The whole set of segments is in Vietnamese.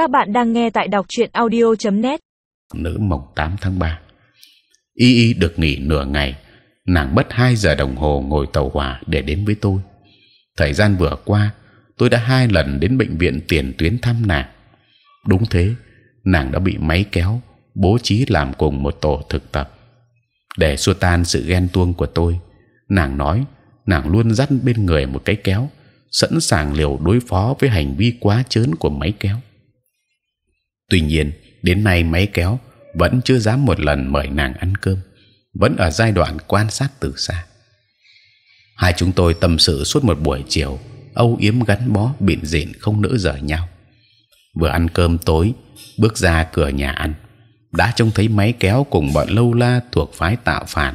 Các bạn đang nghe tại đọc truyện audio.net. Nữ mồng 8 tháng 3 Y Y được nghỉ nửa ngày, nàng mất 2 giờ đồng hồ ngồi tàu hỏa để đến với tôi. Thời gian vừa qua, tôi đã hai lần đến bệnh viện tiền tuyến thăm nàng. Đúng thế, nàng đã bị máy kéo bố trí làm cùng một tổ thực tập để xua tan sự ghen tuông của tôi. Nàng nói nàng luôn dắt bên người một cái kéo, sẵn sàng liều đối phó với hành vi quá chớn của máy kéo. Tuy nhiên, đến nay máy kéo vẫn chưa dám một lần mời nàng ăn cơm, vẫn ở giai đoạn quan sát từ xa. Hai chúng tôi tâm sự suốt một buổi chiều, âu yếm gắn bó bịn dịn không nỡ rời nhau. Vừa ăn cơm tối, bước ra cửa nhà ăn, đã trông thấy máy kéo cùng bọn lâu la thuộc phái tạo phản.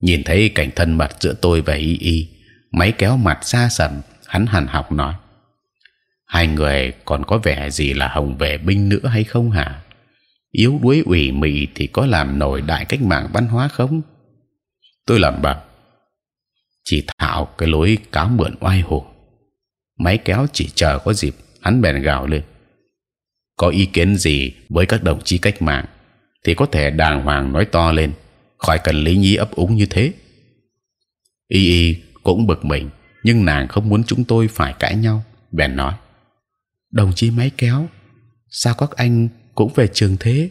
Nhìn thấy cảnh thân mật giữa tôi và y y, máy kéo mặt xa sầm, hắn hằn học nói: hai người còn có vẻ gì là hồng vệ binh nữa hay không hả? Yếu đuối ủy mị thì có làm nổi đại cách mạng văn hóa không? Tôi lẩm bẩm, chỉ thạo cái lối cáo mượn oai hổ Máy kéo chỉ chờ có dịp, hắn bèn gào lên. Có ý kiến gì với các đồng chí cách mạng thì có thể đàng hoàng nói to lên, khỏi cần lý nhí ấp úng như thế. Y Y cũng bực mình, nhưng nàng không muốn chúng tôi phải cãi nhau, bèn nói: đồng chí máy kéo, sao các anh cũng về trường thế?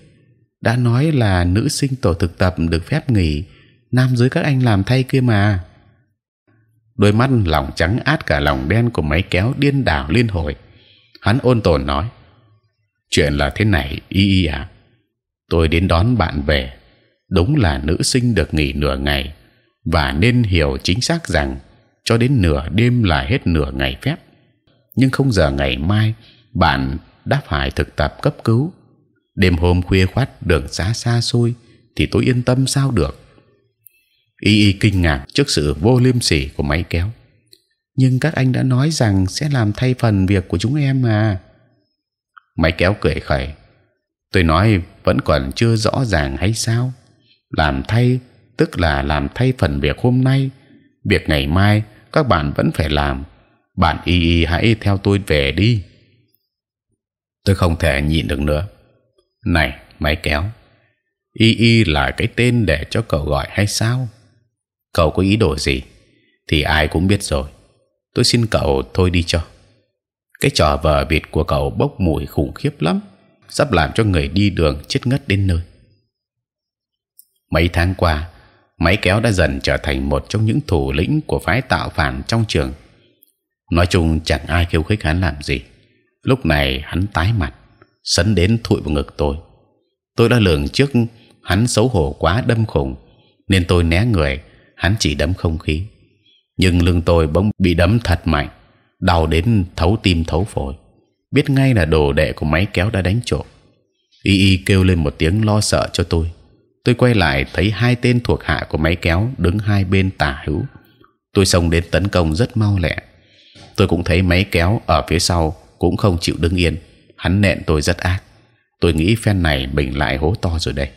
Đã nói là nữ sinh tổ thực tập được phép nghỉ, nam giới các anh làm thay kia mà. Đôi mắt lòng trắng át cả lòng đen của máy kéo điên đảo liên hồi. Hắn ôn tồn nói, chuyện là thế này, y y à tôi đến đón bạn về. Đúng là nữ sinh được nghỉ nửa ngày, và nên hiểu chính xác rằng cho đến nửa đêm là hết nửa ngày phép nhưng không giờ ngày mai, bạn đã phải thực tập cấp cứu. Đêm hôm khuya khoắt đường xá xa xôi thì tôi yên tâm sao được. Y y kinh ngạc trước sự vô liêm sỉ của máy kéo. Nhưng các anh đã nói rằng sẽ làm thay phần việc của chúng em mà. Máy kéo cười khẩy. Tôi nói vẫn còn chưa rõ ràng hay sao? Làm thay, tức là làm thay phần việc hôm nay. Việc ngày mai các bạn vẫn phải làm bạn y y hãy theo tôi về đi. Tôi không thể nhịn được nữa. Này, máy kéo. Y y là cái tên để cho cậu gọi hay sao? Cậu có ý đồ gì? Thì ai cũng biết rồi. Tôi xin cậu thôi đi cho. Cái trò vờ vịt của cậu bốc mùi khủng khiếp lắm, sắp làm cho người đi đường chết ngất đến nơi. Mấy tháng qua, máy kéo đã dần trở thành một trong những thủ lĩnh của phái tạo phản trong trường nói chung chẳng ai khiêu khích hắn làm gì. Lúc này hắn tái mặt, sấn đến thụi vào ngực tôi. Tôi đã lường trước hắn xấu hổ quá đâm khủng, nên tôi né người, hắn chỉ đấm không khí. Nhưng lưng tôi bỗng bị đấm thật mạnh, đau đến thấu tim thấu phổi. Biết ngay là đồ đệ của máy kéo đã đánh trộm. Y y kêu lên một tiếng lo sợ cho tôi. Tôi quay lại thấy hai tên thuộc hạ của máy kéo đứng hai bên tả hữu. Tôi xông đến tấn công rất mau lẹ tôi cũng thấy máy kéo ở phía sau cũng không chịu đứng yên. Hắn nện tôi rất ác. Tôi nghĩ phen này mình lại hố to rồi đây.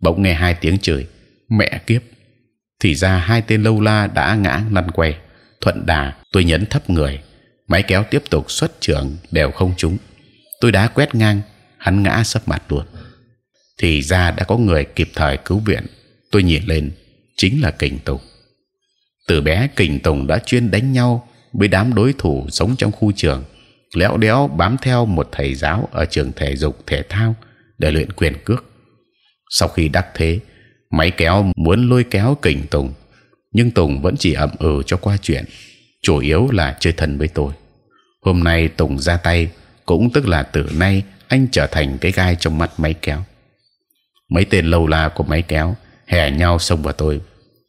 Bỗng nghe hai tiếng chửi. Mẹ kiếp. Thì ra hai tên lâu la đã ngã lăn quay. Thuận đà, tôi nhấn thấp người. Máy kéo tiếp tục xuất trưởng đều không trúng. Tôi đá quét ngang. Hắn ngã sấp mặt luôn. Thì ra đã có người kịp thời cứu viện. Tôi nhìn lên. Chính là kình tùng. Từ bé kình tùng đã chuyên đánh nhau với đám đối thủ sống trong khu trường léo đéo bám theo một thầy giáo ở trường thể dục thể thao để luyện quyền cước. Sau khi đắc thế, máy kéo muốn lôi kéo kình Tùng, nhưng Tùng vẫn chỉ ậm ừ cho qua chuyện, chủ yếu là chơi thân với tôi. Hôm nay Tùng ra tay, cũng tức là từ nay anh trở thành cái gai trong mắt máy kéo. Mấy tên lâu la của máy kéo hè nhau xông vào tôi,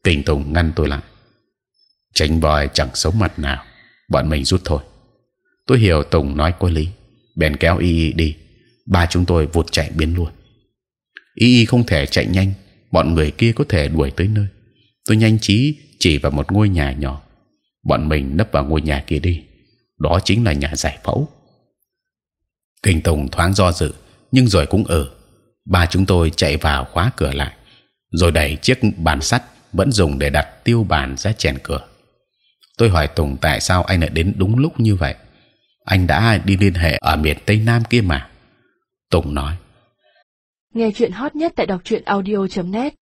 kình Tùng ngăn tôi lại. Tránh bòi chẳng sống mặt nào, bọn mình rút thôi. Tôi hiểu tùng nói có lý. Bèn kéo y y đi. Ba chúng tôi vụt chạy biến luôn. Y y không thể chạy nhanh. Bọn người kia có thể đuổi tới nơi. Tôi nhanh trí chỉ vào một ngôi nhà nhỏ. Bọn mình nấp vào ngôi nhà kia đi. Đó chính là nhà giải phẫu. Kinh tùng thoáng do dự, nhưng rồi cũng ở. Ba chúng tôi chạy vào khóa cửa lại. Rồi đẩy chiếc bàn sắt vẫn dùng để đặt tiêu bàn ra chèn cửa tôi hỏi tùng tại sao anh lại đến đúng lúc như vậy. Anh đã đi liên hệ ở miền tây nam kia mà. Tùng nói. Nghe chuyện hot nhất tại đọc truyện audio.net